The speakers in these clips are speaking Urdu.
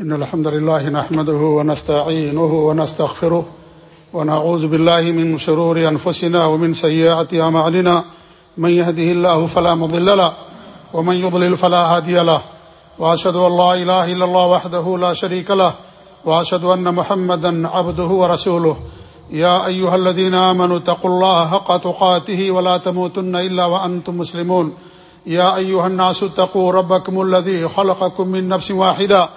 إن الحمد لله نحمده ونستعينه ونستغفره ونعوذ بالله من شرور أنفسنا ومن سيئات أمعلنا من يهده الله فلا مضل له ومن يضلل فلا هادي له. وأشهد أن لا إله إلا الله وحده لا شريك له. وأشهد أن محمدا عبده ورسوله. يا أيها الذين آمنوا اتقوا الله حق تقاته ولا تموتن إلا وأنتم مسلمون. يا أيها الناس اتقوا ربكم الذي خلقكم من نفس واحدة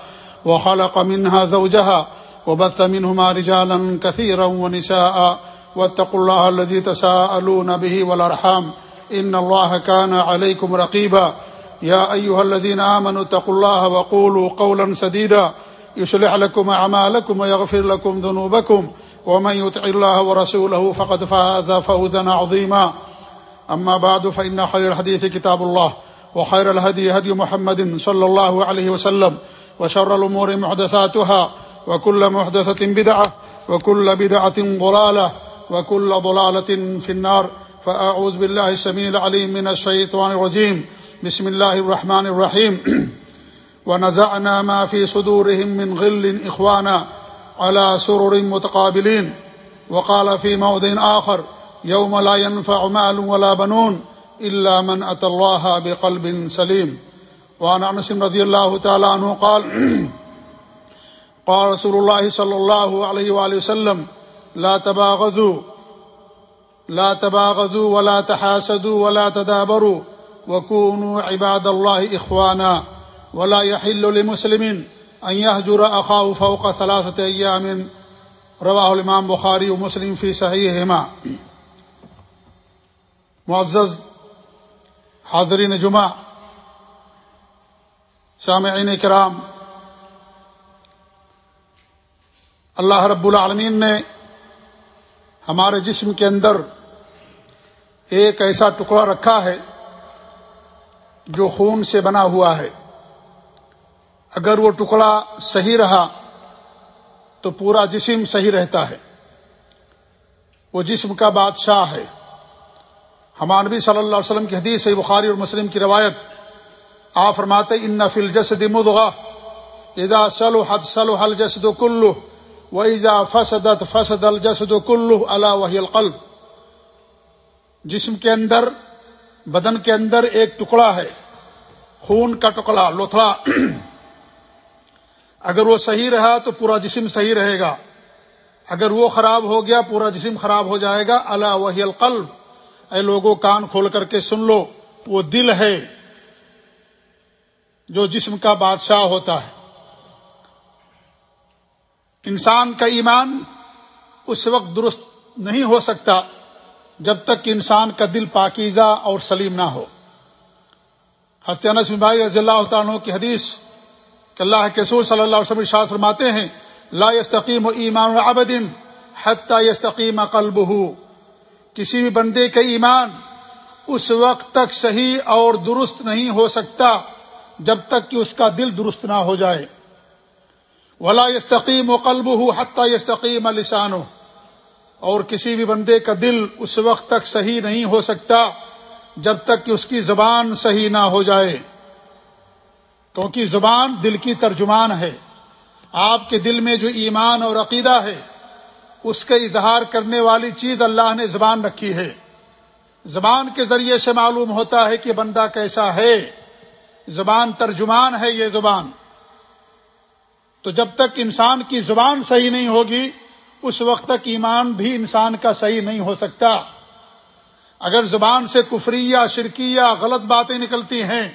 وخلق منها زوجها وبث منهما رجالا كثيرا ونساء واتقوا الله الذي تساءلون به والأرحام إن الله كان عليكم رقيبا. يا أيها الذين آمنوا اتقوا الله وقولوا قولا سديدا. يصلح لكم أعمالكم ويغفر لكم ذنوبكم. ومن يطع الله ورسوله فقد فاز فوزا عظيما. أما بعد، فإن خير الحديث كتاب الله وخير الهدي هدي محمد صلى الله عليه وسلم. وشر الأمور محدثاتها، وكل محدثة بدعة، وكل بدعة ضلالة، وكل ضلالة في النار. فأعوذ بالله السميع العليم من الشيطان الرجيم. بسم الله الرحمن الرحيم. ونزعنا ما في صدورهم من غل إخوانا على سرر متقابلين. وقال في موضع آخر، يوم لا ينفع مال ولا بنون إلا من أتى الله بقلب سليم. وعن أنس رضي الله تعالى عنه قال قال رسول الله صلى الله عليه وآله وسلم، لا تباغذوا لا تباغذوا ولا تحاسدوا ولا تدابروا وكونوا عباد الله إخوانا ولا يحل لمسلم أن يهجر أخاه فوق ثلاثة أيام رواه الإمام بخاري ومسلم في صحيحهما معزز، حاضرین جمعہ سامعین کرام، اللہ رب العالمین نے ہمارے جسم کے اندر ایک ایسا ٹکڑا رکھا ہے جو خون سے بنا ہوا ہے۔ اگر وہ ٹکڑا صحیح رہا تو پورا جسم صحیح رہتا ہے۔ وہ جسم کا بادشاہ ہے۔ ہمارے نبی صلی اللہ علیہ وسلم کی حدیث ہے بخاری اور مسلم کی روایت آ فرماتے ان نفل جسد مدغا ادا سلو حد سلو حل جسد کلو و ایزا فسدت فسد الجسد کلو اللہ وحی القلب. جسم کے اندر، بدن کے اندر ایک ٹکڑا ہے، خون کا ٹکڑا، لوتھڑا۔ اگر وہ صحیح رہا تو پورا جسم صحیح رہے گا۔ اگر وہ خراب ہو گیا، پورا جسم خراب ہو جائے گا۔ اللہ وحی القلب۔ اے لوگوں کان کھول کر کے سن لو، وہ دل ہے۔ جو جسم کا بادشاہ ہوتا ہے۔ انسان کا ایمان اس وقت درست نہیں ہو سکتا جب تک کہ انسان کا دل پاکیزہ اور سلیم نہ ہو۔ حسین رضی اللہ عنہ کی حدیث کہ اللہ کے سور صلی اللہ علیہ وسلم فرماتے ہیں، لا یستقیم و ایمان عبدن حتی یستقیم قلب کسی بھی بندے کا ایمان اس وقت تک صحیح اور درست نہیں ہو سکتا جب تک کہ اس کا دل درست نہ ہو جائے۔ ولا یستقیم و قلب ہو حتیٰ یستقیم لسان اور کسی بھی بندے کا دل اس وقت تک صحیح نہیں ہو سکتا جب تک کہ اس کی زبان صحیح نہ ہو جائے۔ کیونکہ زبان دل کی ترجمان ہے۔ آپ کے دل میں جو ایمان اور عقیدہ ہے، اس کا اظہار کرنے والی چیز اللہ نے زبان رکھی ہے۔ زبان کے ذریعے سے معلوم ہوتا ہے کہ بندہ کیسا ہے۔ زبان ترجمان ہے یہ زبان۔ تو جب تک انسان کی زبان صحیح نہیں ہوگی، اس وقت تک ایمان بھی انسان کا صحیح نہیں ہو سکتا۔ اگر زبان سے کفری یا غلط باتیں نکلتی ہیں،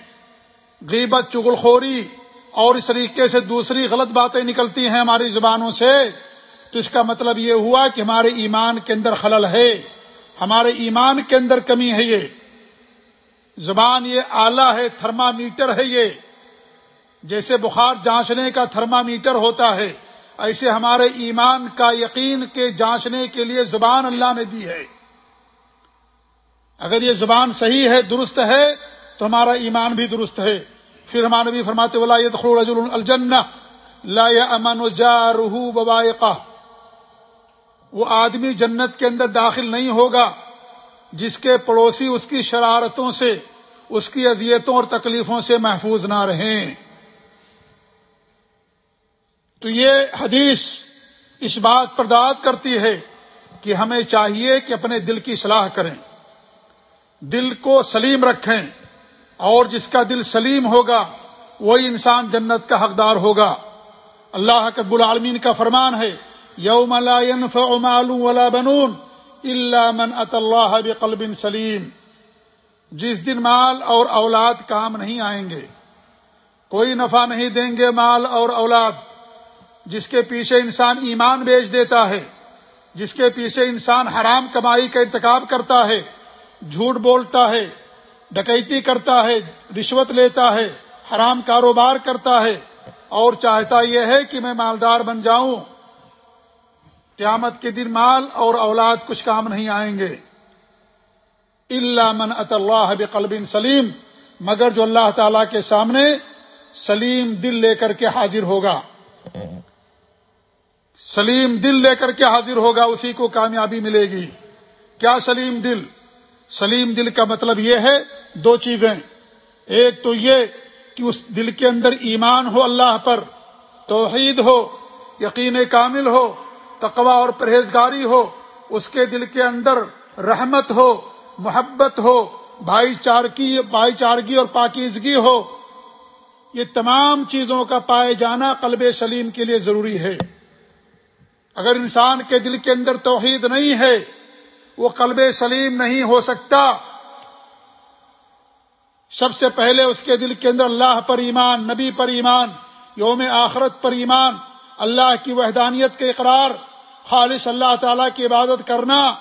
غیبت چگلخوری اور اس طریقے سے دوسری غلط باتیں نکلتی ہیں ہماری زبانوں سے، تو اس کا مطلب یہ ہوا کہ ہمارے ایمان کے اندر خلل ہے۔ ہمارے ایمان کے اندر کمی ہے یہ۔ زبان یہ آلہ ہے تھرما میٹر ہے یہ۔ جیسے بخار جانچنے کا تھرما میٹر ہوتا ہے، ایسے ہمارے ایمان کا یقین کے جانچنے کے لیے زبان اللہ نے دی ہے۔ اگر یہ زبان صحیح ہے، درست ہے، تو ہمارا ایمان بھی درست ہے۔ پھر ہمارے بھی فرماتے، ولا رجل الجنہ لا امن و جا رحو وہ آدمی جنت کے اندر داخل نہیں ہوگا۔ جس کے پڑوسی اس کی شرارتوں سے، اس کی اذیتوں اور تکلیفوں سے محفوظ نہ رہیں۔ تو یہ حدیث اس بات پر داد کرتی ہے کہ ہمیں چاہیے کہ اپنے دل کی صلاح کریں، دل کو سلیم رکھیں، اور جس کا دل سلیم ہوگا، وہی انسان جنت کا حقدار ہوگا۔ اللہ کب العالمین کا فرمان ہے، یوم لا ينفع مال ولا بنون الا من ات اللہ بقلب سلیم۔ جس دن مال اور اولاد کام نہیں آئیں گے، کوئی نفع نہیں دیں گے مال اور اولاد۔ جس کے پیچھے انسان ایمان بیچ دیتا ہے، جس کے پیچھے انسان حرام کمائی کا ارتکاب کرتا ہے، جھوٹ بولتا ہے، ڈکیتی کرتا ہے، رشوت لیتا ہے، حرام کاروبار کرتا ہے۔ اور چاہتا یہ ہے کہ میں مالدار بن جاؤں۔ قیامت کے دن مال اور اولاد کچھ کام نہیں آئیں گے۔ اللہ من اط اللہ بقلب سلیم مگر جو اللہ تعالی کے سامنے سلیم دل لے کر کے حاضر ہوگا۔ سلیم دل لے کر کے حاضر ہوگا، اسی کو کامیابی ملے گی۔ کیا سلیم دل؟ سلیم دل کا مطلب یہ ہے دو چیزیں۔ ایک تو یہ کہ اس دل کے اندر ایمان ہو اللہ پر، توحید ہو، یقین کامل ہو تقوا اور پرہیزگاری ہو، اس کے دل کے اندر رحمت ہو، محبت ہو، بھائی چارگی بھائی چارگی اور پاکیزگی ہو۔ یہ تمام چیزوں کا پائے جانا قلب سلیم کے لیے ضروری ہے۔ اگر انسان کے دل کے اندر توحید نہیں ہے، وہ قلب سلیم نہیں ہو سکتا۔ سب سے پہلے اس کے دل کے اندر اللہ پر ایمان، نبی پر ایمان، یوم آخرت پر ایمان، اللہ کی وحدانیت کے اقرار خالص اللہ تعالی کی عبادت کرنا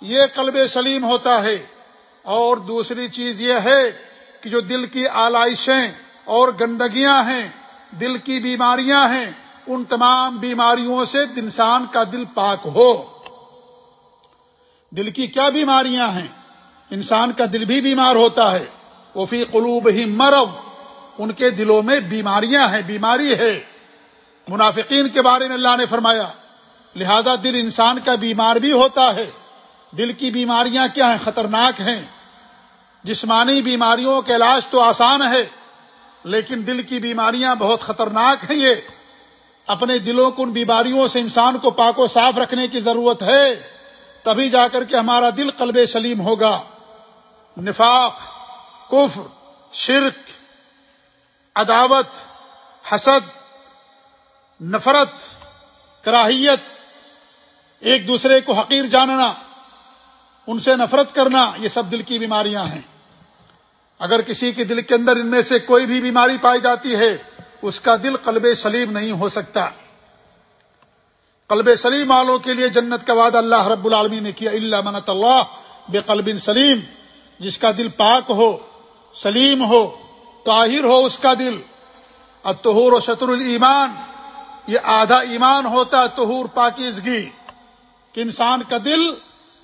یہ قلب سلیم ہوتا ہے۔ اور دوسری چیز یہ ہے کہ جو دل کی آلائشیں اور گندگیاں ہیں، دل کی بیماریاں ہیں، ان تمام بیماریوں سے انسان کا دل پاک ہو۔ دل کی کیا بیماریاں ہیں؟ انسان کا دل بھی بیمار ہوتا ہے۔ وہ فی قلوب ہی مرو ان کے دلوں میں بیماریاں ہیں، بیماری ہے۔ منافقین کے بارے میں اللہ نے فرمایا لہذا دل انسان کا بیمار بھی ہوتا ہے۔ دل کی بیماریاں کیا ہیں؟ خطرناک ہیں۔ جسمانی بیماریوں کا علاج تو آسان ہے، لیکن دل کی بیماریاں بہت خطرناک ہیں یہ۔ اپنے دلوں کو ان بیماریوں سے انسان کو پاک و صاف رکھنے کی ضرورت ہے۔ تبھی جا کر کے ہمارا دل قلب سلیم ہوگا۔ نفاق، کفر، شرک، عداوت، حسد، نفرت، کراہیت ایک دوسرے کو حقیر جاننا، ان سے نفرت کرنا، یہ سب دل کی بیماریاں ہیں۔ اگر کسی کے دل کے اندر ان میں سے کوئی بھی بیماری پائی جاتی ہے، اس کا دل قلب سلیم نہیں ہو سکتا۔ قلب سلیم والوں کے لیے جنت کا وعدہ اللہ رب العالمین نے کیا اللہ منت اللہ بے قلب سلیم۔ جس کا دل پاک ہو، سلیم ہو، طاہر ہو اس کا دل۔ اتہور و شطر المان یہ آدھا ایمان ہوتا تہور پاکیزگی۔ کہ انسان کا دل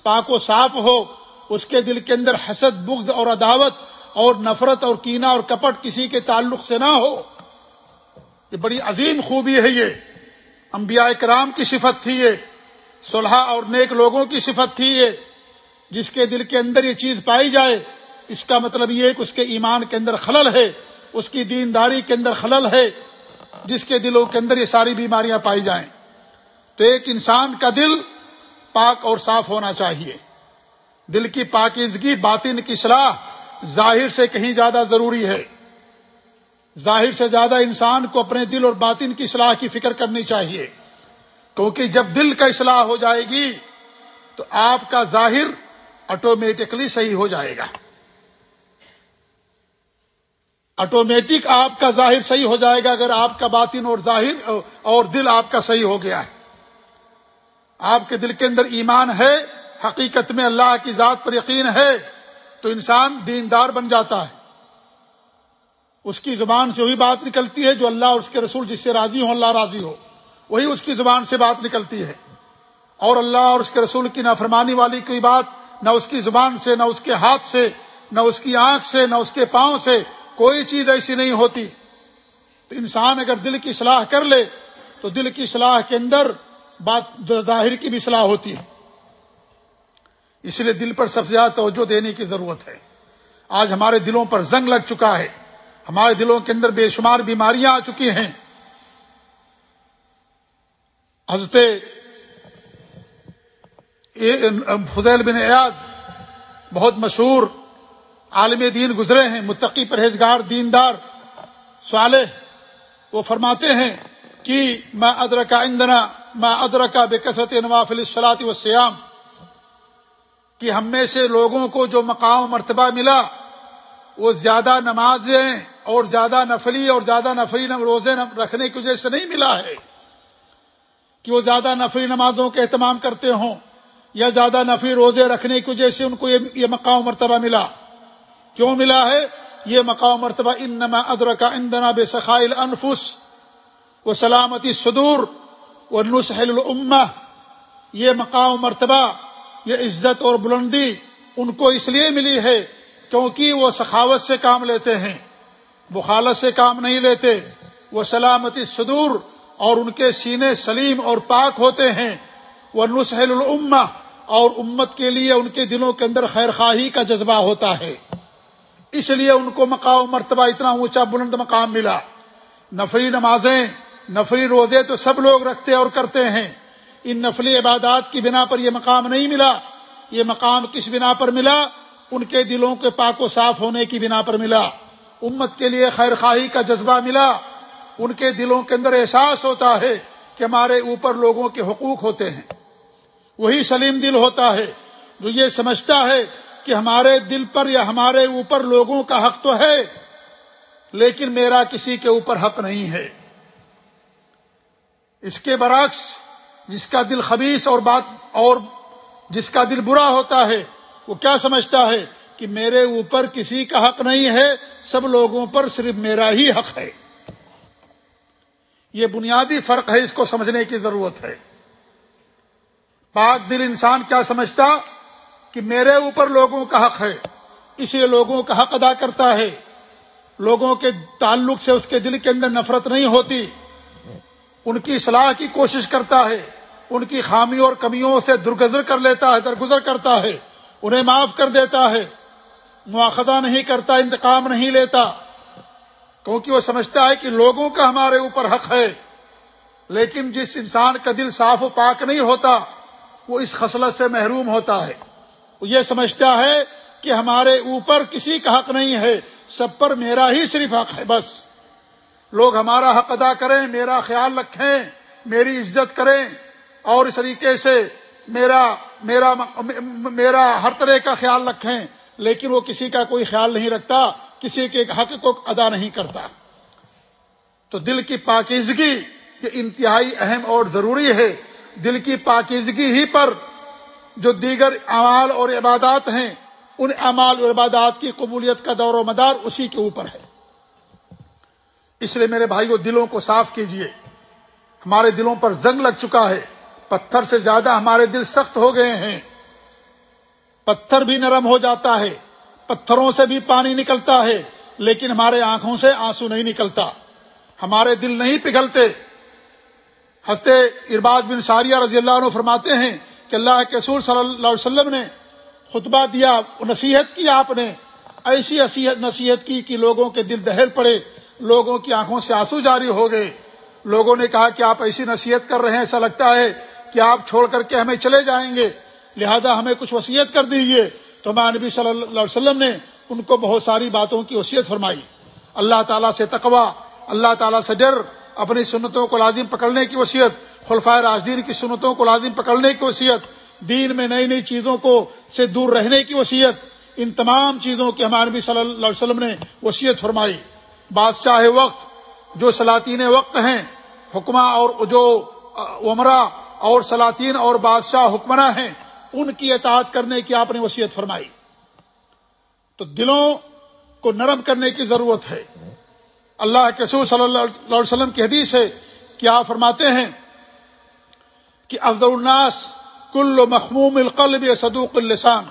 پاک و صاف ہو، اس کے دل کے اندر حسد، بغض اور عداوت اور نفرت اور کینہ اور کپٹ کسی کے تعلق سے نہ ہو۔ یہ بڑی عظیم خوبی ہے یہ۔ انبیاء کرام کی صفت تھی یہ۔ صلحہ اور نیک لوگوں کی صفت تھی یہ۔ جس کے دل کے اندر یہ چیز پائی جائے، اس کا مطلب یہ کہ اس کے ایمان کے اندر خلل ہے، اس کی دینداری کے اندر خلل ہے، جس کے دلوں کے اندر یہ ساری بیماریاں پائی جائیں۔ تو ایک انسان کا دل پاک اور صاف ہونا چاہیے۔ دل کی پاکیزگی، باطن کی صلاح ظاہر سے کہیں زیادہ ضروری ہے۔ ظاہر سے زیادہ انسان کو اپنے دل اور باطن کی اصلاح کی فکر کرنی چاہیے۔ کیونکہ جب دل کا اصلاح ہو جائے گی تو آپ کا ظاہر آٹومیٹکلی صحیح ہو جائے گا۔ آٹومیٹک آپ کا ظاہر صحیح ہو جائے گا اگر آپ کا باطن اور ظاہر اور دل آپ کا صحیح ہو گیا ہے۔ آپ کے دل کے اندر ایمان ہے، حقیقت میں اللہ کی ذات پر یقین ہے، تو انسان دیندار بن جاتا ہے۔ اس کی زبان سے وہی بات نکلتی ہے جو اللہ اور اس کے رسول جس سے راضی ہو اللہ راضی ہو۔ وہی اس کی زبان سے بات نکلتی ہے۔ اور اللہ اور اس کے رسول کی نافرمانی والی کوئی بات نہ اس کی زبان سے، نہ اس کے ہاتھ سے، نہ اس کی آنکھ سے، نہ اس کے پاؤں سے کوئی چیز ایسی نہیں ہوتی۔ تو انسان اگر دل کی صلاح کر لے، تو دل کی صلاح کے اندر بات ظاہر کی بھی صلاح ہوتی ہے۔ اس لیے دل پر سب سے زیادہ توجہ دینے کی ضرورت ہے۔ آج ہمارے دلوں پر زنگ لگ چکا ہے۔ ہمارے دلوں کے اندر بے شمار بیماریاں آ چکی ہیں۔ حضرت فضیل بن ایاز بہت مشہور عالم دین گزرے ہیں، متقی پرہیزگار، دیندار، صالح۔ وہ فرماتے ہیں کہ میں ادرکا اندنا میں ادرکا بے کثرت نواف الصلاط و سیام کہ ہم میں سے لوگوں کو جو مقام مرتبہ ملا، وہ زیادہ نمازیں اور زیادہ نفلی اور زیادہ نفلی روزے رکھنے کی وجہ سے نہیں ملا ہے۔ کہ وہ زیادہ نفلی نمازوں کے اہتمام کرتے ہوں یا زیادہ نفلی روزے رکھنے کی وجہ سے ان کو یہ مقام مرتبہ ملا۔ کیوں ملا ہے؟ یہ مقام مرتبہ ان نما ادرکا اندنا بے سخائل انفس و سلامتی صدور۔ و نسحل الامہ یہ مقام مرتبہ، یہ عزت اور بلندی ان کو اس لیے ملی ہے کیونکہ وہ سخاوت سے کام لیتے ہیں بخالت سے کام نہیں لیتے، وہ سلامتی صدور اور ان کے سینے سلیم اور پاک ہوتے ہیں۔ وہ نسحل اور امت کے لیے ان کے دلوں کے اندر خیر خواہی کا جذبہ ہوتا ہے۔ اس لیے ان کو مقام مرتبہ اتنا اونچا بلند مقام ملا۔ نفری نمازیں نفری روزے تو سب لوگ رکھتے اور کرتے ہیں۔ ان نفلی عبادات کی بنا پر یہ مقام نہیں ملا۔ یہ مقام کس بنا پر ملا؟ ان کے دلوں کے پاک و صاف ہونے کی بنا پر ملا۔ امت کے لیے خیر خواہی کا جذبہ ملا۔ ان کے دلوں کے اندر احساس ہوتا ہے کہ ہمارے اوپر لوگوں کے حقوق ہوتے ہیں۔ وہی سلیم دل ہوتا ہے جو یہ سمجھتا ہے کہ ہمارے دل پر یا ہمارے اوپر لوگوں کا حق تو ہے، لیکن میرا کسی کے اوپر حق نہیں ہے۔ اس کے برعکس جس کا دل خبیص اور بات اور جس کا دل برا ہوتا ہے، وہ کیا سمجھتا ہے کہ میرے اوپر کسی کا حق نہیں ہے، سب لوگوں پر صرف میرا ہی حق ہے۔ یہ بنیادی فرق ہے، اس کو سمجھنے کی ضرورت ہے۔ پاک دل انسان کیا سمجھتا کہ میرے اوپر لوگوں کا حق ہے اس لیے لوگوں کا حق ادا کرتا ہے۔ لوگوں کے تعلق سے اس کے دل کے اندر نفرت نہیں ہوتی۔ ان کی صلاح کی کوشش کرتا ہے، ان کی خامیوں اور کمیوں سے درگزر کر لیتا ہے، درگزر کرتا ہے، انہیں معاف کر دیتا ہے۔ مواخذہ نہیں کرتا، انتقام نہیں لیتا۔ کیونکہ وہ سمجھتا ہے کہ لوگوں کا ہمارے اوپر حق ہے، لیکن جس انسان کا دل صاف و پاک نہیں ہوتا، وہ اس خصلت سے محروم ہوتا ہے۔ وہ یہ سمجھتا ہے کہ ہمارے اوپر کسی کا حق نہیں ہے، سب پر میرا ہی صرف حق ہے، بس۔ لوگ ہمارا حق ادا کریں، میرا خیال رکھیں، میری عزت کریں اور اس طریقے سے میرا میرا میرا ہر طرح کا خیال رکھیں، لیکن وہ کسی کا کوئی خیال نہیں رکھتا، کسی کے حق کو ادا نہیں کرتا۔ تو دل کی پاکیزگی یہ انتہائی اہم اور ضروری ہے۔ دل کی پاکیزگی ہی پر جو دیگر اعمال اور عبادات ہیں، ان اعمال اور عبادات کی قبولیت کا دور و مدار اسی کے اوپر ہے۔ اس لیے میرے بھائی دلوں کو صاف کیجیے۔ ہمارے دلوں پر زنگ لگ چکا ہے۔ پتھر سے زیادہ ہمارے دل سخت ہو گئے ہیں۔ پتھر بھی نرم ہو جاتا ہے۔ پتھروں سے بھی پانی نکلتا ہے، لیکن ہمارے آنکھوں سے آنسو نہیں نکلتا۔ ہمارے دل نہیں پگھلتے۔ ہنستے ارباد بن ساریہ رضی اللہ عنہ فرماتے ہیں کہ اللہ کے سور صلی اللہ علیہ وسلم نے خطبہ دیا نصیحت کی آپ نے۔ ایسی نصیحت کی کہ لوگوں کے دل دہل پڑے۔ لوگوں کی آنکھوں سے آنسو جاری ہو گئے۔ لوگوں نے کہا کہ آپ ایسی نصیحت کر رہے ہیں، ایسا لگتا ہے کہ آپ چھوڑ کر کے ہمیں چلے جائیں گے۔ لہذا ہمیں کچھ وصیت کر دیجیے تو میں نبی صلی اللہ علیہ وسلم نے ان کو بہت ساری باتوں کی وصیت فرمائی۔ اللہ تعالیٰ سے تقوا اللہ تعالیٰ سے ڈر، اپنی سنتوں کو لازم پکڑنے کی وصیت خلفۂ راجدین کی سنتوں کو لازم پکڑنے کی وصیت، دین میں نئی نئی چیزوں کو سے دور رہنے کی وصیت، ان تمام چیزوں کی ہمارے نبی صلی اللہ علیہ وسلم نے وصیت فرمائی۔ بادشاہ وقت جو سلاطین وقت ہیں حکمہ اور جو عمرہ اور سلاطین اور بادشاہ حکمراں ہیں، ان کی اطاعت کرنے کی آپ نے وصیت فرمائی۔ تو دلوں کو نرم کرنے کی ضرورت ہے۔ اللہ کے سور صلی اللہ علیہ وسلم کی حدیث ہے کہ آپ فرماتے ہیں کہ افضل الناس کل مخموم القلب صدوق اللسان۔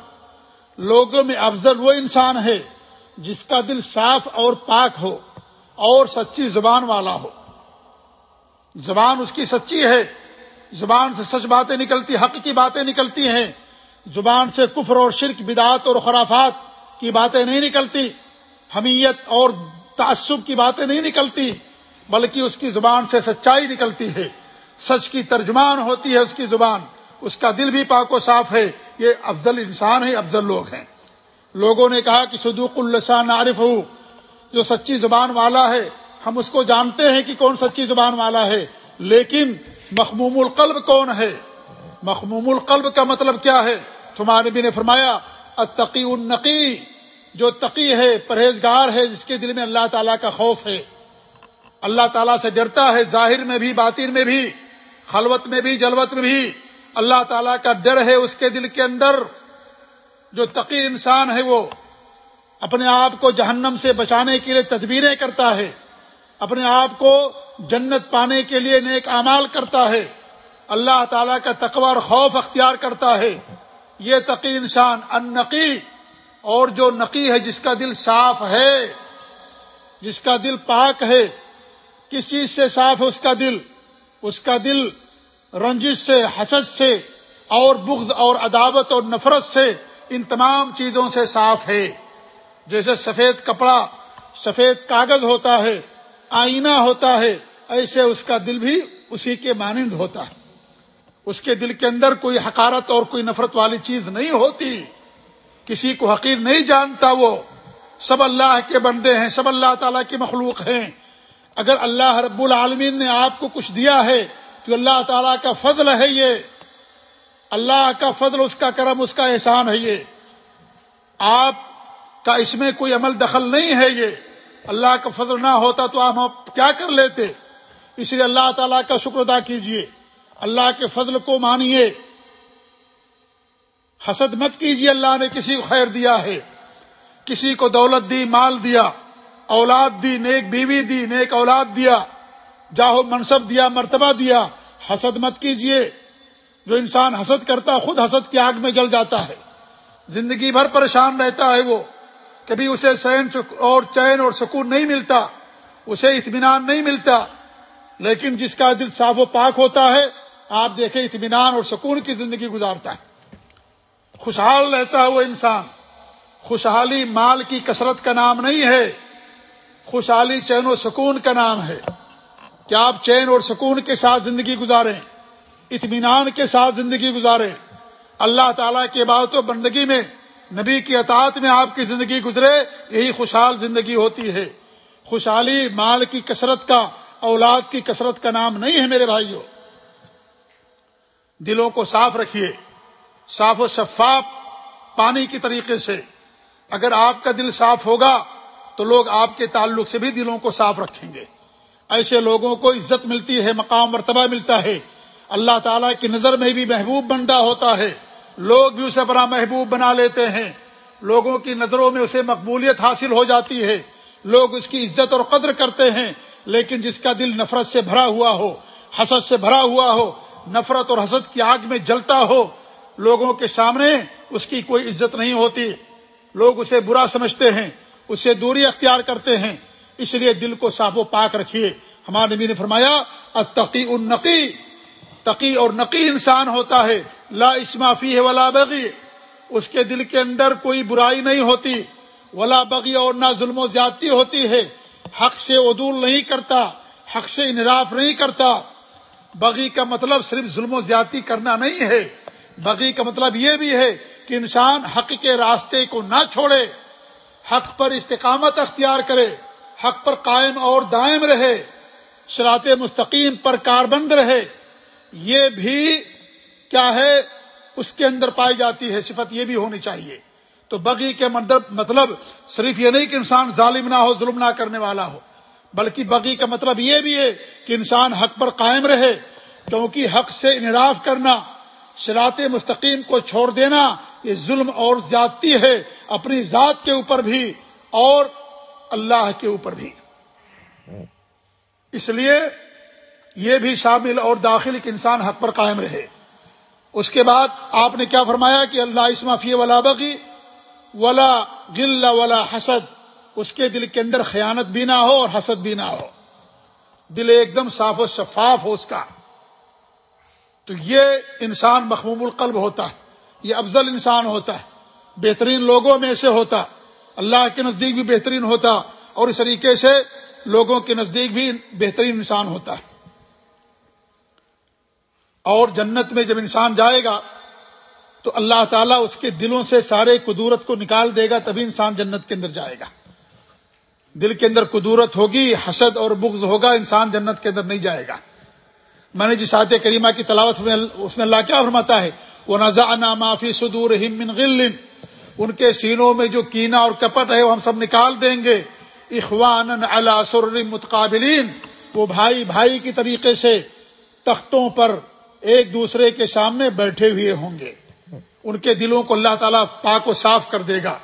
لوگوں میں افضل وہ انسان ہے جس کا دل صاف اور پاک ہو۔ اور سچی زبان والا ہو۔ زبان اس کی سچی ہے۔ زبان سے سچ باتیں نکلتی، حق کی باتیں نکلتی ہیں۔ زبان سے کفر اور شرک بدعت اور خرافات کی باتیں نہیں نکلتی۔ حمیت اور تعصب کی باتیں نہیں نکلتی، بلکہ اس کی زبان سے سچائی نکلتی ہے۔ سچ کی ترجمان ہوتی ہے اس کی زبان۔ اس کا دل بھی پاک و صاف ہے۔ یہ افضل انسان ہے افضل لوگ ہیں۔ لوگوں نے کہا کہ صدوق السان عارف ہو جو سچی زبان والا ہے، ہم اس کو جانتے ہیں کہ کون سچی زبان والا ہے، لیکن مخموم القلب کون ہے؟ مخموم القلب کا مطلب کیا ہے؟ تمہارے بھی نے فرمایا اتقی النقی، جو تقی ہے، پرہیزگار ہے، جس کے دل میں اللہ تعالیٰ کا خوف ہے۔ اللہ تعالیٰ سے ڈرتا ہے، ظاہر میں بھی، باطن میں بھی، خلوت میں بھی، جلوت میں بھی۔ اللہ تعالیٰ کا ڈر ہے اس کے دل کے اندر۔ جو تقی انسان ہے وہ اپنے آپ کو جہنم سے بچانے کے لیے تدبیریں کرتا ہے، اپنے آپ کو جنت پانے کے لیے نیک اعمال کرتا ہے۔ اللہ تعالیٰ کا تقوی اور خوف اختیار کرتا ہے۔ یہ تقی انسان ان نقی اور جو نقی ہے جس کا دل صاف ہے، جس کا دل پاک ہے، کس چیز سے صاف ہے اس کا دل؟ اس کا دل رنجش سے، حسد سے، اور بغض اور عداوت اور نفرت سے ان تمام چیزوں سے صاف ہے۔ جیسے سفید کپڑا، سفید کاغذ ہوتا ہے، آئینہ ہوتا ہے، ایسے اس کا دل بھی اسی کے مانند ہوتا ہے۔ اس کے دل کے اندر کوئی حکارت اور کوئی نفرت والی چیز نہیں ہوتی۔ کسی کو حقیر نہیں جانتا وہ۔ سب اللہ کے بندے ہیں، سب اللہ تعالیٰ کی مخلوق ہیں۔ اگر اللہ رب العالمین نے آپ کو کچھ دیا ہے، تو اللہ تعالیٰ کا فضل ہے یہ۔ اللہ کا فضل، اس کا کرم، اس کا احسان ہے یہ۔ آپ کا اس میں کوئی عمل دخل نہیں ہے یہ۔ اللہ کا فضل نہ ہوتا تو آپ کیا کر لیتے؟ اس لیے اللہ تعالیٰ کا شکر ادا کیجیے۔ اللہ کے فضل کو مانیے۔ حسد مت کیجیے اللہ نے کسی کو خیر دیا ہے۔ کسی کو دولت دی، مال دیا، اولاد دی، نیک بیوی دی، نیک اولاد دیا، جاہو منصب دیا، مرتبہ دیا۔ حسد مت کیجیے جو انسان حسد کرتا، خود حسد کی آگ میں جل جاتا ہے۔ زندگی بھر پریشان رہتا ہے وہ۔ کبھی اسے سین اور چین اور سکون نہیں ملتا، اسے اطمینان نہیں ملتا۔ لیکن جس کا دل صاف و پاک ہوتا ہے، آپ دیکھیں اطمینان اور سکون کی زندگی گزارتا ہے۔ خوشحال رہتا ہے وہ انسان۔ خوشحالی مال کی کثرت کا نام نہیں ہے، خوشحالی چین و سکون کا نام ہے۔ کہ آپ چین اور سکون کے ساتھ زندگی گزاریں؟ اطمینان کے ساتھ زندگی گزاریں۔ اللہ تعالیٰ کی عبادت و بندگی میں نبی کی اطاعت میں آپ کی زندگی گزرے، یہی خوشحال زندگی ہوتی ہے۔ خوشحالی مال کی کثرت کا، اولاد کی کثرت کا نام نہیں ہے میرے بھائیوں دلوں کو صاف رکھیے۔ صاف و شفاف پانی کی طریقے سے۔ اگر آپ کا دل صاف ہوگا تو لوگ آپ کے تعلق سے بھی دلوں کو صاف رکھیں گے۔ ایسے لوگوں کو عزت ملتی ہے، مقام مرتبہ ملتا ہے۔ اللہ تعالیٰ کی نظر میں بھی محبوب بندہ ہوتا ہے۔ لوگ بھی اسے بڑا محبوب بنا لیتے ہیں۔ لوگوں کی نظروں میں اسے مقبولیت حاصل ہو جاتی ہے۔ لوگ اس کی عزت اور قدر کرتے ہیں، لیکن جس کا دل نفرت سے بھرا ہوا ہو، حسد سے بھرا ہوا ہو، نفرت اور حسد کی آگ میں جلتا ہو، لوگوں کے سامنے اس کی کوئی عزت نہیں ہوتی۔ لوگ اسے برا سمجھتے ہیں، اسے دوری اختیار کرتے ہیں۔ اس لیے دل کو صاف و پاک رکھیے۔ ہمارے نبی نے فرمایا، اتقی النقی تقی اور نقی انسان ہوتا ہے۔ لا اسمافی ہے ولا بغی۔ اس کے دل کے اندر کوئی برائی نہیں ہوتی۔ ولا بغی اور نہ ظلم و زیادتی ہوتی ہے۔ حق سے عدول نہیں کرتا۔ حق سے انراف نہیں کرتا۔ بغی کا مطلب صرف ظلم و زیادتی کرنا نہیں ہے۔ بغی کا مطلب یہ بھی ہے کہ انسان حق کے راستے کو نہ چھوڑے۔ حق پر استقامت اختیار کرے۔ حق پر قائم اور دائم رہے۔ شراط مستقیم پر کاربند رہے۔ یہ بھی کیا ہے اس کے اندر پائی جاتی ہے صفت یہ بھی ہونی چاہیے۔ تو بغی کے مطلب-, مطلب صرف یہ نہیں کہ انسان ظالم نہ ہو، ظلم نہ کرنے والا ہو، بلکہ بغی کا مطلب یہ بھی ہے کہ انسان حق پر قائم رہے، کیونکہ حق سے انراف کرنا شراط مستقیم کو چھوڑ دینا، یہ ظلم اور زیادتی ہے اپنی ذات کے اوپر بھی اور اللہ کے اوپر بھی۔ اس لیے یہ بھی شامل اور داخل کہ انسان حق پر قائم رہے۔ اس کے بعد آپ نے کیا فرمایا کہ اللہ اسمافی ولا بغی، ولا غل ولا حسد، اس کے دل کے اندر خیانت بھی نہ ہو اور حسد بھی نہ ہو۔ دل ایک دم صاف و شفاف ہو اس کا۔ تو یہ انسان مخموم القلب ہوتا ہے۔ یہ افضل انسان ہوتا ہے۔ بہترین لوگوں میں سے ہوتا۔ اللہ کے نزدیک بھی بہترین ہوتا اور اس طریقے سے لوگوں کے نزدیک بھی بہترین انسان ہوتا۔ ہے اور جنت میں جب انسان جائے گا، تو اللہ تعالیٰ اس کے دلوں سے سارے قدورت کو نکال دے گا، تبھی انسان جنت کے اندر جائے گا۔ دل کے اندر قدورت ہوگی، حسد اور بغض ہوگا، انسان جنت کے اندر نہیں جائے گا۔ میں نے جی جس آتے کریمہ کی تلاوت میں اس میں اللہ کیا فرماتا ہے؟ وہ نذا معافی سدور ان کے سینوں میں جو کینا اور کپٹ ہے، وہ ہم سب نکال دیں گے۔ اخوان سر متقابلین وہ بھائی بھائی کی طریقے سے تختوں پر ایک دوسرے کے سامنے بیٹھے ہوئے ہوں گے۔ ان کے دلوں کو اللہ تعالیٰ پاک و صاف کر دے گا۔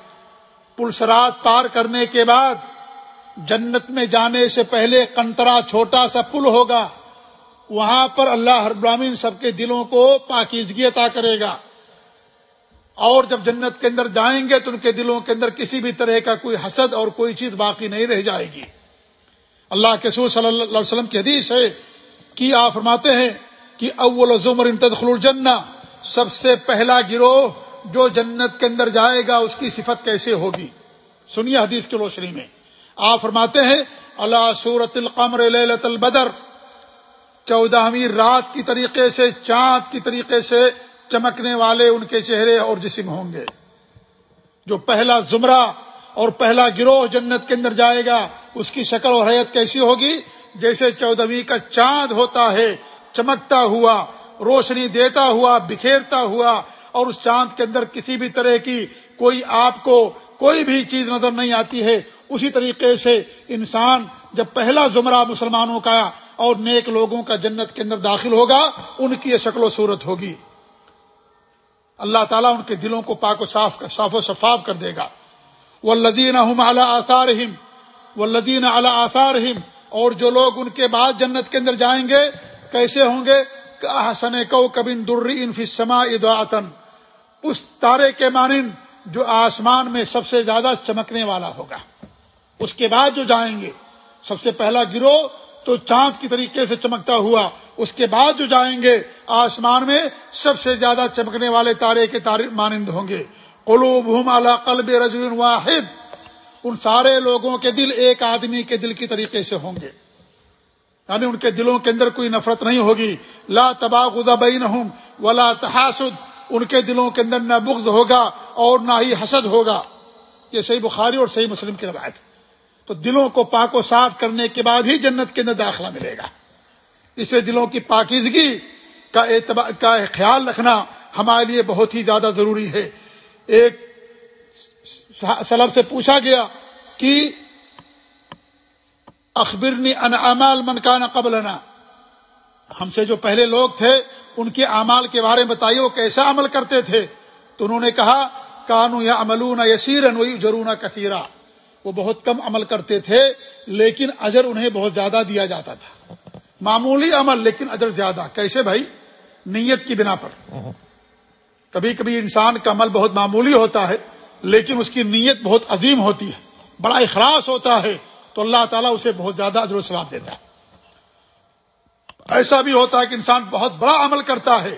پلسرات پار کرنے کے بعد جنت میں جانے سے پہلے کنترا چھوٹا سا پل ہوگا۔ وہاں پر اللہ ہر براہین سب کے دلوں کو پاکیزگی عطا کرے گا۔ اور جب جنت کے اندر جائیں گے تو ان کے دلوں کے اندر کسی بھی طرح کا کوئی حسد اور کوئی چیز باقی نہیں رہ جائے گی۔ اللہ کے سور صلی اللہ علیہ وسلم کی حدیث ہے کہ آپ فرماتے ہیں کہ اول زمر انتخل الجنہ، سب سے پہلا گروہ جو جنت کے اندر جائے گا، اس کی صفت کیسے ہوگی؟ سنیے حدیث کی روشنی میں۔ آپ فرماتے ہیں اللہ سورت القمر لیلت البدر چودہویں رات کی طریقے سے، چاند کی طریقے سے چمکنے والے ان کے چہرے اور جسم ہوں گے۔ جو پہلا زمرہ اور پہلا گروہ جنت کے اندر جائے گا، اس کی شکل اور حیت کیسی ہوگی؟ جیسے چودہویں کا چاند ہوتا ہے چمکتا ہوا، روشنی دیتا ہوا، بکھیرتا ہوا، اور اس چاند کے اندر کسی بھی طرح کی کوئی آپ کو کوئی بھی چیز نظر نہیں آتی ہے، اسی طریقے سے انسان جب پہلا زمرہ مسلمانوں کا اور نیک لوگوں کا جنت کے اندر داخل ہوگا، ان کی یہ شکل و صورت ہوگی۔ اللہ تعالیٰ ان کے دلوں کو پاک و صاف کر صاف و شفاف کر دے گا۔ وہ لذین آثار وہ لذین اعلی آثار اور جو لوگ ان کے بعد جنت کے اندر جائیں گے کیسے ہوں گے؟ حسن کو کبن دری انفسما ادعتن اس تارے کے مانند جو آسمان میں سب سے زیادہ چمکنے والا ہوگا۔ اس کے بعد جو جائیں گے، سب سے پہلا گروہ تو چاند کی طریقے سے چمکتا ہوا، اس کے بعد جو جائیں گے، آسمان میں سب سے زیادہ چمکنے والے تارے کے تارے مانند ہوں گے۔ قلوب قلب رجل واحد، ان سارے لوگوں کے دل ایک آدمی کے دل کی طریقے سے ہوں گے۔ یعنی ان کے دلوں کے اندر کوئی نفرت نہیں ہوگی۔ لا تباغ بین ولا تحاسد۔ ان کے دلوں کے اندر نہ بغض ہوگا اور نہ ہی حسد ہوگا۔ یہ صحیح بخاری اور صحیح مسلم کی روایت تو دلوں کو پاک و صاف کرنے کے بعد ہی جنت کے اندر داخلہ ملے گا۔ اس لیے دلوں کی پاکیزگی کا کا خیال رکھنا ہمارے لیے بہت ہی زیادہ ضروری ہے۔ ایک سلب سے پوچھا گیا کہ اخبرنی ان امال من کا قبلنا۔ ہم سے جو پہلے لوگ تھے، ان کے اعمال کے بارے میں بتائیے، وہ کیسا عمل کرتے تھے؟ تو انہوں نے کہا، کانو یا املون یسیرن وہی جرون کثیرہ وہ بہت کم عمل کرتے تھے، لیکن اجر انہیں بہت زیادہ دیا جاتا تھا۔ معمولی عمل، لیکن اجر زیادہ۔ کیسے بھائی؟ نیت کی بنا پر۔ کبھی کبھی انسان کا عمل بہت معمولی ہوتا ہے، لیکن اس کی نیت بہت عظیم ہوتی ہے۔ بڑا اخلاص ہوتا ہے۔ تو اللہ تعالیٰ اسے بہت زیادہ اجر و ثواب دیتا ہے۔ ایسا بھی ہوتا ہے کہ انسان بہت بڑا عمل کرتا ہے،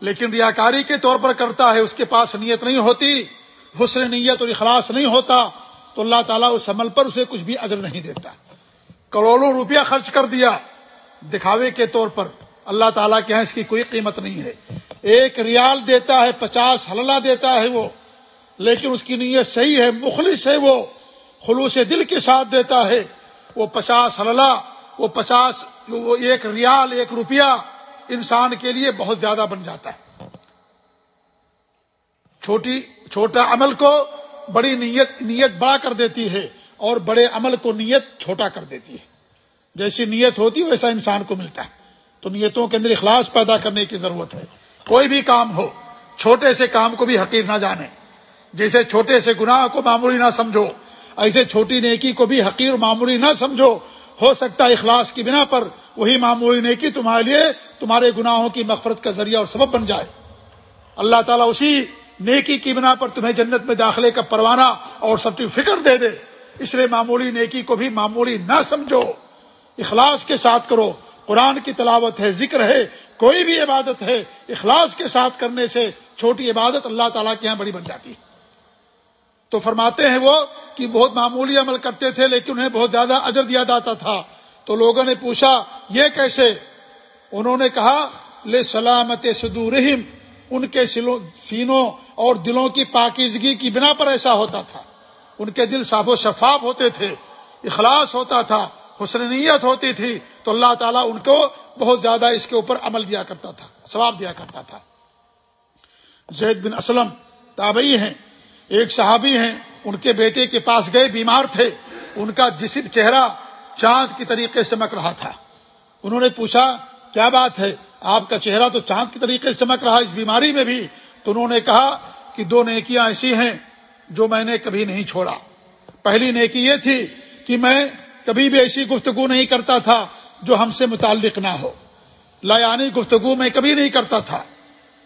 لیکن ریاکاری کے طور پر کرتا ہے، اس کے پاس نیت نہیں ہوتی، حسن نیت اور اخلاص نہیں ہوتا، تو اللہ تعالیٰ اس عمل پر اسے کچھ بھی اجر نہیں دیتا۔ کروڑوں روپیہ خرچ کر دیا۔ دکھاوے کے طور پر اللہ تعالیٰ کے یہاں اس کی کوئی قیمت نہیں ہے۔ ایک ریال دیتا ہے، پچاس حللہ دیتا ہے وہ، لیکن اس کی نیت صحیح ہے، مخلص ہے وہ۔ خلوص دل کے ساتھ دیتا ہے۔ وہ پچاس حللہ وہ پچاس وہ ایک ریال، ایک روپیہ انسان کے لیے بہت زیادہ بن جاتا ہے۔ چھوٹی، چھوٹا عمل کو بڑی نیت نیت بڑا کر دیتی ہے اور بڑے عمل کو نیت چھوٹا کر دیتی ہے۔ جیسی نیت ہوتی ہے، ویسا انسان کو ملتا ہے۔ تو نیتوں کے اندر اخلاص پیدا کرنے کی ضرورت ہے۔ کوئی بھی کام ہو، چھوٹے سے کام کو بھی حقیر نہ جانے۔ جیسے چھوٹے سے گناہ کو معمولی نہ سمجھو ایسے چھوٹی نیکی کو بھی حقیر معمولی نہ سمجھو۔ ہو سکتا ہے اخلاص کی بنا پر وہی معمولی نیکی تمہارے لیے تمہارے گناہوں کی مفرت کا ذریعہ اور سبب بن جائے۔ اللہ تعالیٰ اسی نیکی کی بنا پر تمہیں جنت میں داخلے کا پروانہ اور سرٹیفکیٹ دے دے۔ اس لیے معمولی نیکی کو بھی معمولی نہ سمجھو۔ اخلاص کے ساتھ کرو۔ قرآن کی تلاوت ہے، ذکر ہے، کوئی بھی عبادت ہے، اخلاص کے ساتھ کرنے سے چھوٹی عبادت اللہ تعالیٰ کے یہاں بڑی بن جاتی ہے۔ تو فرماتے ہیں وہ کہ بہت معمولی عمل کرتے تھے لیکن انہیں بہت زیادہ اجر دیا جاتا تھا۔ تو لوگوں نے پوچھا، یہ کیسے؟ انہوں نے کہا، لے سلامت صدورہم، ان کے سینوں اور دلوں کی پاکیزگی کی بنا پر ایسا ہوتا تھا۔ ان کے دل صاف و شفاف ہوتے تھے، اخلاص ہوتا تھا، حسن نیت ہوتی تھی۔ تو اللہ تعالیٰ ان کو بہت زیادہ اس کے اوپر عمل دیا کرتا تھا، ثواب دیا کرتا تھا۔ زید بن اسلم تابعی ہیں۔ ایک صحابی ہیں، ان کے بیٹے کے پاس گئے، بیمار تھے۔ ان کا جسم، چہرہ چاند کی طریقے سے چمک رہا تھا۔ انہوں نے پوچھا، کیا بات ہے؟ آپ کا چہرہ تو چاند کی طریقے سے چمک رہا اس بیماری میں بھی؟ تو انہوں نے کہا کہ دو نیکیاں ایسی ہیں جو میں نے کبھی نہیں چھوڑا۔ پہلی نیکی یہ تھی کہ میں کبھی بھی ایسی گفتگو نہیں کرتا تھا جو ہم سے متعلق نہ ہو۔ لایانی گفتگو میں کبھی نہیں کرتا تھا۔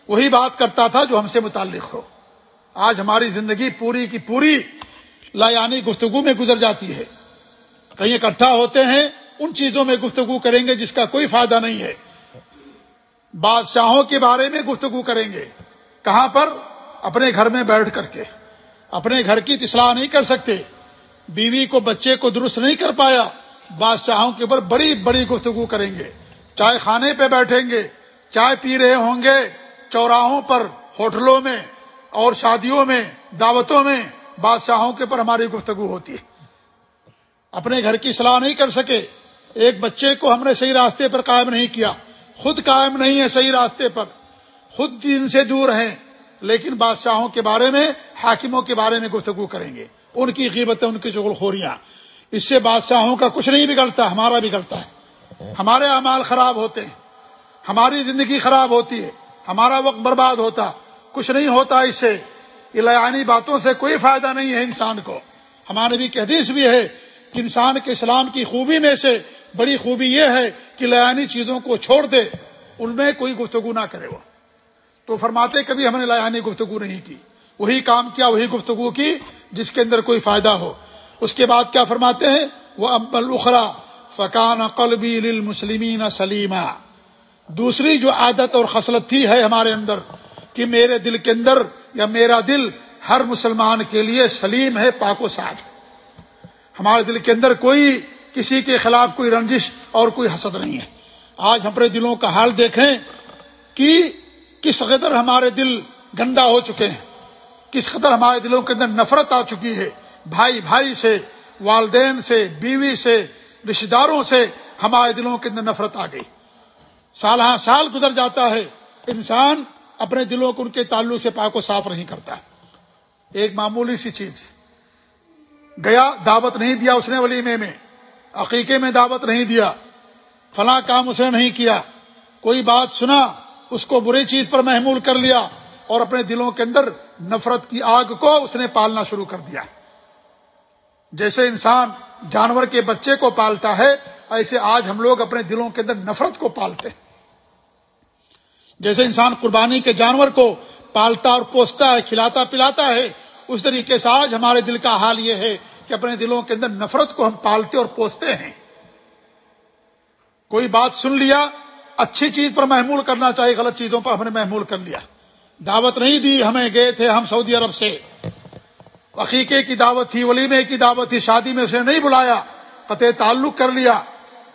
وہی بات کرتا تھا جو ہم سے متعلق ہو۔ آج ہماری زندگی پوری کی پوری لایانی گفتگو میں گزر جاتی ہے۔ کہیں اکٹھا ہوتے ہیں، ان چیزوں میں گفتگو کریں گے جس کا کوئی فائدہ نہیں ہے۔ بادشاہوں کے بارے میں گفتگو کریں گے۔ کہاں پر؟ اپنے گھر میں بیٹھ کر کے۔ اپنے گھر کی تصلاح نہیں کر سکتے۔ بیوی کو، بچے کو درست نہیں کر پایا۔ بادشاہوں کے اوپر بڑی بڑی گفتگو کریں گے۔ چائے خانے پہ بیٹھیں گے۔ چائے پی رہے ہوں گے چوراہوں پر، ہوٹلوں میں۔ اور شادیوں میں، دعوتوں میں بادشاہوں کے پر ہماری گفتگو ہوتی ہے۔ اپنے گھر کی صلاح نہیں کر سکے، ایک بچے کو ہم نے صحیح راستے پر قائم نہیں کیا۔ خود قائم نہیں ہے صحیح راستے پر۔ خود دین سے دور ہیں، لیکن بادشاہوں کے بارے میں، حاکموں کے بارے میں گفتگو کریں گے۔ ان کی قیمتیں ان کی چغل خوریاں اس سے بادشاہوں کا کچھ نہیں بگڑتا، ہمارا بگڑتا ہے۔ ہمارے اعمال خراب ہوتے ہیں۔ ہماری زندگی خراب ہوتی ہے۔ ہمارا وقت برباد ہوتا۔ کچھ نہیں ہوتا اس سے۔ الہانی باتوں سے کوئی فائدہ نہیں ہے انسان کو۔ ہمارے بھی حدیث بھی ہے کہ انسان کے اسلام کی خوبی میں سے بڑی خوبی یہ ہے کہ لیانی چیزوں کو چھوڑ دے، ان میں کوئی گفتگو نہ کرے وہ۔ تو فرماتے کبھی ہم نے لیانی گفتگو نہیں کی۔ وہی کام کیا، وہی گفتگو کی جس کے اندر کوئی فائدہ ہو۔ اس کے بعد کیا فرماتے ہیں؟ وہ ابل اخرا فقان قلبی للمسلمین سلیمہ دوسری جو عادت اور خصلت تھی ہے ہمارے اندر کہ میرے دل کے اندر یا میرا دل ہر مسلمان کے لیے سلیم ہے، پاک و صاف۔ ہے ہمارے دل کے اندر کوئی کسی کے خلاف کوئی رنجش اور کوئی حسد نہیں ہے۔ آج اپنے دلوں کا حال دیکھیں کہ کس قدر ہمارے دل گندا ہو چکے ہیں، کس قدر ہمارے دلوں کے اندر نفرت آ چکی ہے۔ بھائی بھائی سے، والدین سے، بیوی سے رشتے داروں سے ہمارے دلوں کے اندر نفرت آ گئی۔ سال ہاں سال گزر جاتا ہے، انسان اپنے دلوں کو ان کے تعلق سے پاک و صاف نہیں کرتا۔ ایک معمولی سی چیز۔ گیا، دعوت نہیں دیا اس نے ولیمے میں عقیقے میں دعوت نہیں دیا۔ فلاں کام اس نے نہیں کیا۔ کوئی بات سنا، اس کو بری چیز پر محمول کر لیا اور اپنے دلوں کے اندر نفرت کی آگ کو اس نے پالنا شروع کر دیا۔ جیسے انسان جانور کے بچے کو پالتا ہے، ایسے آج ہم لوگ اپنے دلوں کے اندر نفرت کو پالتے ہیں۔ جیسے انسان قربانی کے جانور کو پالتا اور پوستا ہے، کھلاتا، پلاتا ہے، اس طریقے سے آج ہمارے دل کا حال یہ ہے کہ اپنے دلوں کے اندر نفرت کو ہم پالتے اور پوستے ہیں۔ کوئی بات سن لیا، اچھی چیز پر محمول کرنا چاہیے، غلط چیزوں پر ہم نے محمول کر لیا۔ دعوت نہیں دی، ہمیں گئے تھے ہم سعودی عرب سے۔ عقیقے کی دعوت تھی، ولیمے کی دعوت تھی، شادی میں اسے نہیں بلایا، قطع تعلق کر لیا۔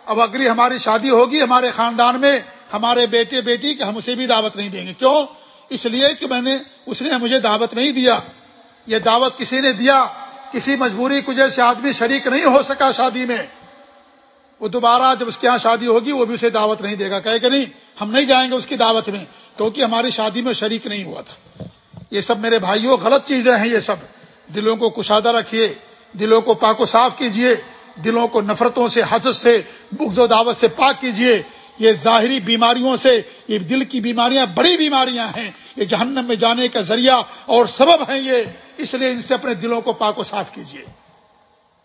اب اگلی ہماری شادی ہوگی ہمارے خاندان میں ہمارے بیٹے بیٹی کہ ہم اسے بھی دعوت نہیں دیں گے۔ کیوں؟ اس لیے کہ میں نے اس نے مجھے دعوت نہیں دیا۔ یہ دعوت کسی نے دیا۔ کسی مجبوری کو جیسے آدمی شریک نہیں ہو سکا شادی میں۔ وہ دوبارہ جب اس کے یہاں شادی ہوگی، وہ بھی اسے دعوت نہیں دے گا۔ کہے کہ نہیں، ہم نہیں جائیں گے اس کی دعوت میں، کیونکہ ہماری شادی میں شریک نہیں ہوا تھا۔ یہ سب میرے بھائیوں، غلط چیزیں ہیں یہ سب۔ دلوں کو کشادہ رکھیے، دلوں کو پاک و صاف کیجیے، دلوں کو نفرتوں سے، حسد سے، بغض و دعوت سے پاک کیجیے۔ یہ ظاہری بیماریوں سے، یہ دل کی بیماریاں، بڑی بیماریاں ہیں۔ یہ جہنم میں جانے کا ذریعہ اور سبب ہیں یہ۔ اس لیے ان سے اپنے دلوں کو پاک و صاف کیجیے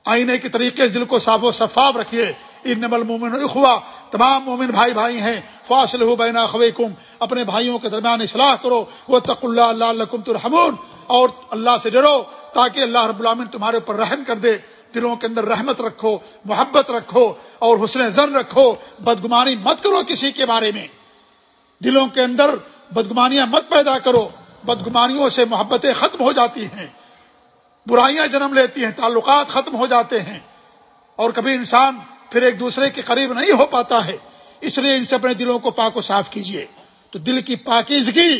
آئینے کے طریقے سے دل کو صاف و شفاف رکھیے۔ ان نمل مومن اخوا تمام مومن بھائی بھائی ہیں۔ فاصل ہو بینا خویکم اپنے بھائیوں کے درمیان اصلاح کرو۔ وہ تق اللہ اللہ ترحمون۔ اور اللہ سے ڈرو تاکہ اللہ رب العالمین تمہارے اوپر رحم کر دے۔ دلوں کے اندر رحمت رکھو، محبت رکھو اور حسن زن رکھو، بدگمانی مت کرو کسی کے بارے میں۔ دلوں کے اندر بدگمانیاں مت پیدا کرو، بدگمانیوں سے محبتیں ختم ہو جاتی ہیں۔ برائیاں جنم لیتی ہیں، تعلقات ختم ہو جاتے ہیں۔ اور کبھی انسان پھر ایک دوسرے کے قریب نہیں ہو پاتا ہے، اس لیے ان سے اپنے دلوں کو پاک و صاف کیجیے تو دل کی پاکیزگی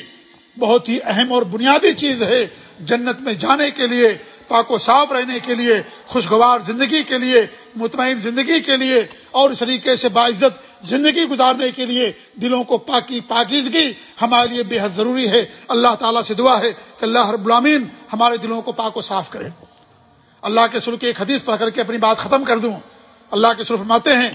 بہت ہی اہم اور بنیادی چیز ہے جنت میں جانے کے لیے۔ پاک و صاف رہنے کے لیے، خوشگوار زندگی کے لیے، مطمئن زندگی کے لیے اور اس طریقے سے باعزت زندگی گزارنے کے لیے دلوں کو پاکی پاکیزگی ہمارے لیے بے حد ضروری ہے۔ اللہ تعالیٰ سے دعا ہے کہ اللہ رب العالمین ہمارے دلوں کو پاک و صاف کرے۔ اللہ کے سر کی ایک حدیث پڑھ کر کے اپنی بات ختم کر دوں۔ اللہ کے سر فرماتے ہیں،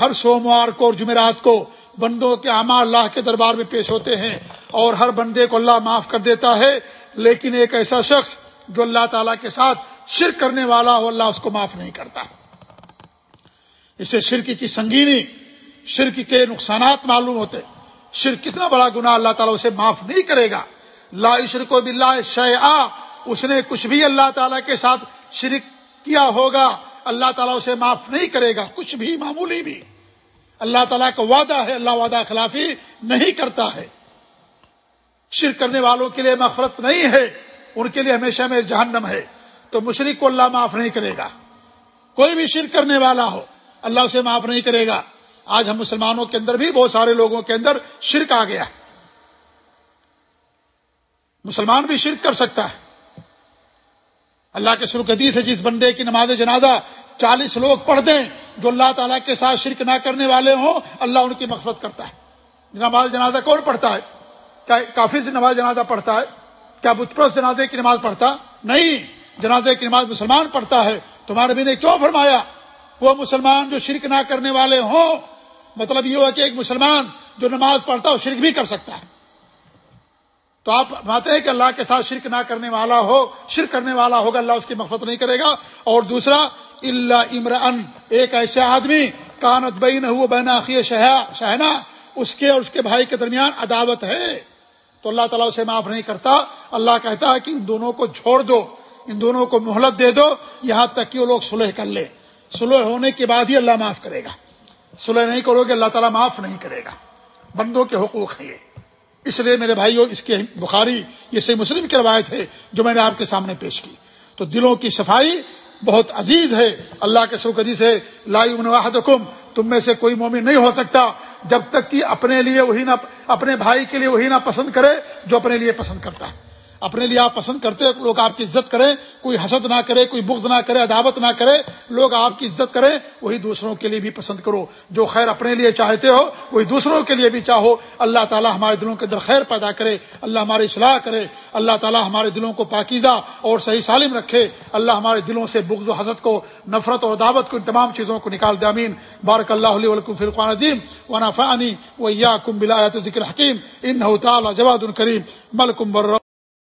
ہر سوموار کو اور جمعرات کو بندوں کے اعمال اللہ کے دربار میں پیش ہوتے ہیں اور ہر بندے کو اللہ معاف کر دیتا ہے، لیکن ایک ایسا شخص جو اللہ تعالیٰ کے ساتھ شرک کرنے والا ہو، اللہ اس کو معاف نہیں کرتا۔ اسے شرک کی سنگینی، شرک کے نقصانات معلوم ہوتے۔ شرک کتنا بڑا گناہ اللہ تعالیٰ اسے معاف نہیں کرے گا۔ لا شرک و بلّہ شہ اس نے کچھ بھی اللہ تعالیٰ کے ساتھ شرک کیا ہوگا، اللہ تعالیٰ اسے معاف نہیں کرے گا۔ کچھ بھی، معمولی بھی۔ اللہ تعالیٰ کا وعدہ ہے، اللہ وعدہ خلافی نہیں کرتا ہے۔ شرک کرنے والوں کے لیے مفرت نہیں ہے۔ ان کے لیے ہمیشہ میں جہنم ہے، تو مشرق کو اللہ معاف نہیں کرے گا۔ کوئی بھی شرک کرنے والا ہو، اللہ اسے معاف نہیں کرے گا۔ آج ہم مسلمانوں کے اندر بھی بہت سارے لوگوں کے اندر شرک آ گیا۔ مسلمان بھی شرک کر سکتا ہے۔ اللہ کے سرخ حدیث ہے، جس بندے کی نماز جنازہ چالیس لوگ پڑھ دیں، جو اللہ تعالیٰ کے ساتھ شرک نہ کرنے والے ہوں، اللہ ان کی مغفرت کرتا ہے۔ نماز جنازہ کون پڑھتا ہے؟ کیا کافی نماز جنازہ پڑھتا ہے؟ کیا بت پرست جنازے کی نماز پڑھتا؟ نہیں، جنازے کی نماز مسلمان پڑھتا ہے۔ تمہارے بھی نے کیوں فرمایا؟ وہ مسلمان جو شرک نہ کرنے والے ہوں مطلب یہ ہوا کہ ایک مسلمان جو نماز پڑھتا ہے، وہ شرک بھی کر سکتا ہے۔ تو آپ بات ہیں کہ اللہ کے ساتھ شرک نہ کرنے والا ہو، شرک کرنے والا ہوگا، اللہ اس کی مفت نہیں کرے گا۔ اور دوسرا اللہ عمران ایک ایسا آدمی، کانت بین ہو بہنا شہنا، اس کے اور اس کے بھائی کے درمیان عداوت ہے۔ تو اللہ تعالیٰ اسے معاف نہیں کرتا۔ اللہ کہتا ہے کہ ان دونوں کو چھوڑ دو، ان دونوں کو مہلت دے دو، یہاں تک کہ وہ لوگ سلح کر لے۔ سلح ہونے کے بعد ہی اللہ معاف کرے گا۔ سلح نہیں کرو گے، اللہ تعالیٰ معاف نہیں کرے گا۔ بندوں کے حقوق ہیں یہ۔ اس لیے میرے بھائیوں اس کے بخاری، یہ صحیح مسلم کی روایت ہے جو میں نے آپ کے سامنے پیش کی۔ تو دلوں کی صفائی بہت عزیز ہے۔ اللہ کے سرکدی سے لائی واحد حکم تم میں سے کوئی مومن نہیں ہو سکتا جب تک کہ اپنے لیے وہی نہ اپنے بھائی کے لیے وہی نہ پسند کرے جو اپنے لیے پسند کرتا ہے۔ اپنے لیے آپ پسند کرتے لوگ آپ کی عزت کریں، کوئی حسد نہ کرے، کوئی بغض نہ کرے، عداوت نہ کرے، لوگ آپ کی عزت کریں، وہی دوسروں کے لیے بھی پسند کرو۔ جو خیر اپنے لیے چاہتے ہو، وہی دوسروں کے لیے بھی چاہو۔ اللہ تعالیٰ ہمارے دلوں کے اندر خیر پیدا کرے، اللہ ہماری اصلاح کرے، اللہ تعالیٰ ہمارے دلوں کو پاکیزہ اور صحیح سالم رکھے۔ اللہ ہمارے دلوں سے بغض و حسد کو، نفرت اور دعوت کو، ان تمام چیزوں کو نکال دے امین بارک اللہ علیہ فرقان ادیم ونافانی و یا کم بلایت ذکر حکیم ان تعالیٰ جواد الکریم ملکم بر